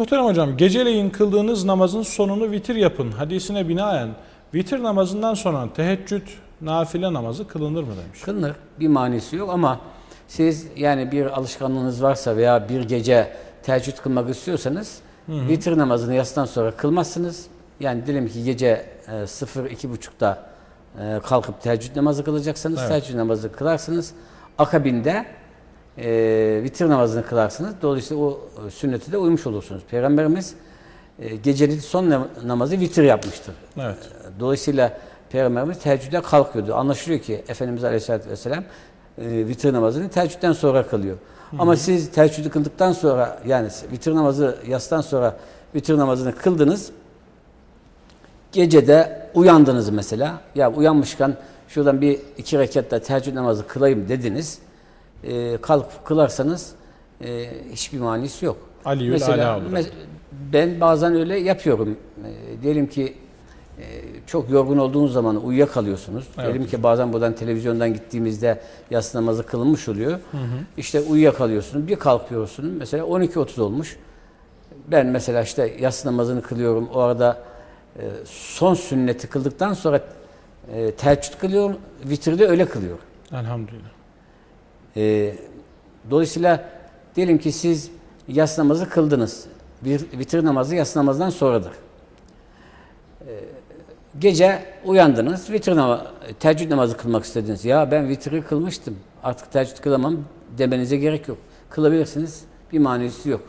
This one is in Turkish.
Muhterem hocam, geceleyin kıldığınız namazın sonunu vitir yapın. Hadisine binaen vitir namazından sonra teheccüd nafile namazı kılınır mı demiş. Kılınır. Bir manisi yok ama siz yani bir alışkanlığınız varsa veya bir gece teheccüd kılmak istiyorsanız vitir namazını yastan sonra kılmazsınız. Yani diyelim ki gece e, 0-2.30'da e, kalkıp teheccüd namazı kılacaksınız. Evet. Teheccüd namazı kılarsınız. Akabinde e, vitir namazını kılarsınız. Dolayısıyla o e, sünnete de uymuş olursunuz. Peygamberimiz e, gecenin son nam- namazı vitir yapmıştır. Evet. Dolayısıyla Peygamberimiz teheccüde kalkıyordu. Anlaşılıyor ki Efendimiz Aleyhisselatü Vesselam e, vitir namazını teheccüden sonra kılıyor. Ama siz teheccüdü kıldıktan sonra yani vitir namazı yastan sonra vitir namazını kıldınız. Gecede uyandınız mesela. Ya uyanmışken şuradan bir iki rekatta teheccüd namazı kılayım dediniz. E, kalkıp kılarsanız e, hiçbir manisi yok. Aliül Mesela ala mes- ben bazen öyle yapıyorum. E, diyelim ki e, çok yorgun olduğunuz zaman uyuyakalıyorsunuz. Evet. Diyelim ki bazen buradan televizyondan gittiğimizde yatsı namazı kılınmış oluyor. İşte uyuyakalıyorsunuz. Bir kalkıyorsunuz. Mesela 12.30 olmuş. Ben mesela işte yatsı namazını kılıyorum. O arada e, son sünneti kıldıktan sonra e, teheccüd kılıyorum. Vitirde öyle kılıyorum. Elhamdülillah. E, dolayısıyla diyelim ki siz yas namazı kıldınız. Bir vitir namazı yas namazdan sonradır. E, gece uyandınız, vitir namazı, teheccüd namazı kılmak istediniz. Ya ben vitri kılmıştım, artık teheccüd kılamam demenize gerek yok. Kılabilirsiniz, bir manisi yok.